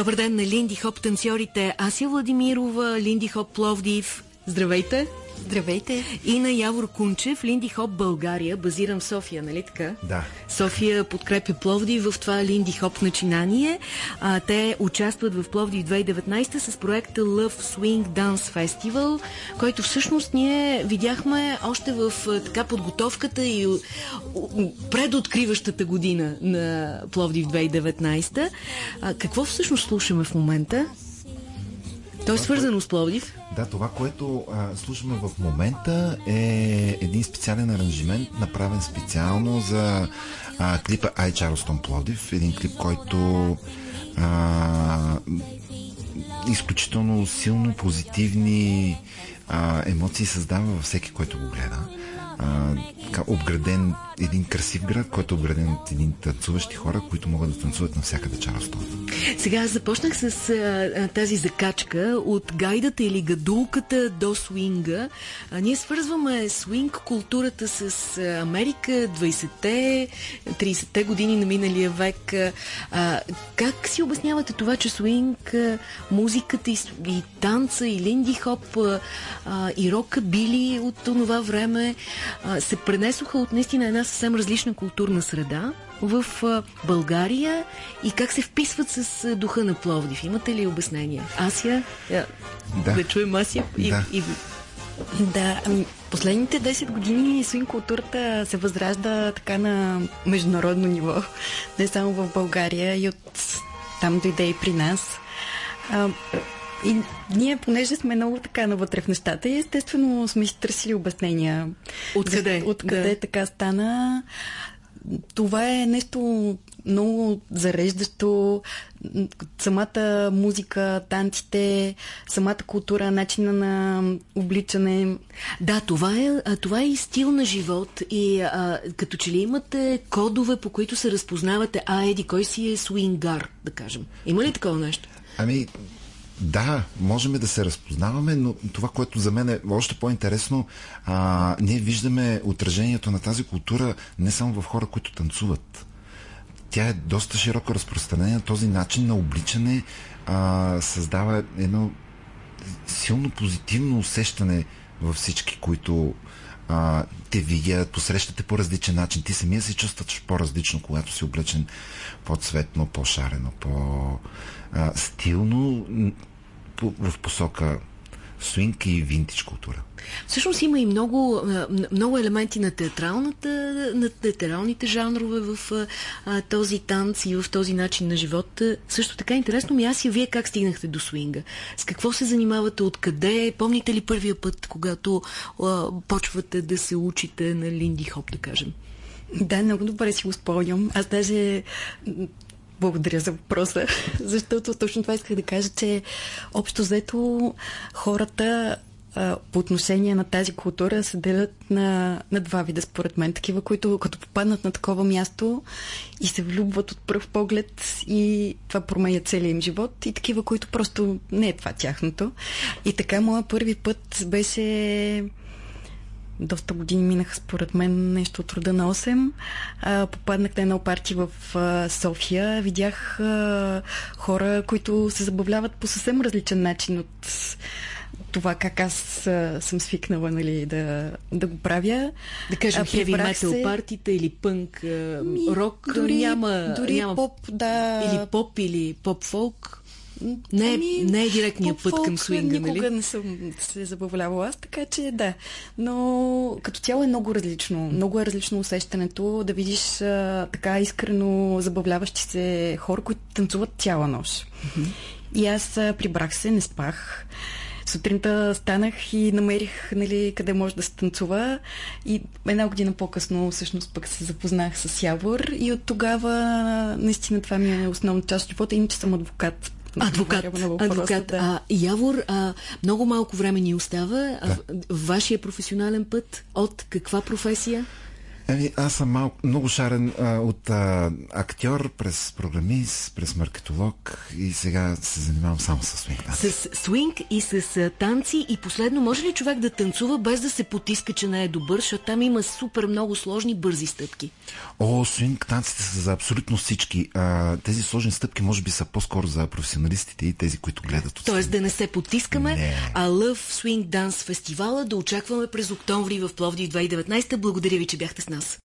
Добър ден на Линди Хоп танцорите Ася Владимирова, Линди Хоп Пловдив. Здравейте! Здравейте! И на Явор Кунчев, Линди Хоп България, базиран в София, нали така? Да. София подкрепя Пловдив в това Линди Хоп начинание. А, те участват в Пловдив 2019 с проекта Love Swing Dance Festival, който всъщност ние видяхме още в така подготовката и предоткриващата година на Пловдив 2019. А, какво всъщност слушаме в момента? То е свързано с Пловдив. Да, това, което а, слушаме в момента е един специален аранжимент, направен специално за а, клипа Ай Чарлстон Плодив. Един клип, който а, изключително силно позитивни а, емоции създава във всеки, който го гледа. А, обграден един красив град, който е обграден от един танцуващи хора, които могат да танцуват навсякъде Чарлстон. Сега започнах с а, тази закачка от гайдата или гадулката до свинга. А, ние свързваме свинг културата с Америка, 20-те, 30-те години на миналия век. А, как си обяснявате това, че свинг, музиката и, и танца, и линди хоп, а, и рока били от това време а, се пренесоха от наистина една съвсем различна културна среда в България и как се вписват с духа на Пловдив? Имате ли обяснение? Асия? Да. Да чуем Асия? И, да. И... Да, ами последните 10 години свин културата се възражда така на международно ниво, не само в България и от там дойде и при нас. А, и ние, понеже сме много така навътре в нещата, и естествено сме си търсили обяснения. Откъде? Откъде да. така стана. Това е нещо много зареждащо. Самата музика, танците, самата култура, начина на обличане. Да, това е, това е и стил на живот. И а, като че ли имате кодове, по които се разпознавате, а еди, кой си е свингар, да кажем. Има ли такова нещо? Ами, да, можем да се разпознаваме, но това, което за мен е още по-интересно, а, ние виждаме отражението на тази култура не само в хора, които танцуват. Тя е доста широко разпространена. Този начин на обличане а, създава едно силно позитивно усещане във всички, които а, те видят, посрещате по различен начин. Ти самия се чувстваш по-различно, когато си облечен по-цветно, по-шарено, по-стилно в посока свинг и винтич култура. Всъщност има и много, много елементи на театралната, на театралните жанрове в а, този танц и в този начин на живота. Също така интересно ми аз и вие как стигнахте до свинга? С какво се занимавате? Откъде? Помните ли първия път, когато а, почвате да се учите на линди хоп, да кажем? Да, много добре си го спомням. Аз даже благодаря за въпроса, защото точно това исках да кажа, че общо взето хората по отношение на тази култура се делят на, на два вида, според мен. Такива, които като попаднат на такова място и се влюбват от пръв поглед и това променя целият им живот и такива, които просто не е това тяхното. И така, моя първи път беше доста години минаха според мен нещо от рода на 8. А, попаднах на едно парти в а, София. Видях а, хора, които се забавляват по съвсем различен начин от това как аз а, съм свикнала нали, да, да го правя. Да кажем хеви метал се... партита или пънк, ми, рок, дори, няма, дори няма... поп, да. Или поп, или поп-фолк. Не, ами, не е директният път към свинга, никога нали? не съм се забавлявала аз, така че да. Но като цяло е много различно. Много е различно усещането да видиш а, така искрено забавляващи се хора, които танцуват цяла нощ. Mm-hmm. И аз а, прибрах се, не спах. Сутринта станах и намерих нали, къде може да се танцува и една година по-късно всъщност пък се запознах с Явор и от тогава наистина това ми е основна част от живота, иначе съм адвокат Адвокат, адвокат. Да. А, Явор, а, много малко време ни остава. Да. А, вашия професионален път от каква професия? Ами, аз съм малко, много шарен а, от а, актьор през програмист, през маркетолог и сега се занимавам само с свинг. С свинг и с а, танци и последно, може ли човек да танцува без да се потиска, че не е добър, защото там има супер много сложни бързи стъпки? О, свинг танците са за абсолютно всички. А, тези сложни стъпки може би са по-скоро за професионалистите и тези, които гледат от Тоест да не се потискаме, не. а Love Swing Dance фестивала да очакваме през октомври в Пловдив 2019. Благодаря ви, че бяхте с нас. miles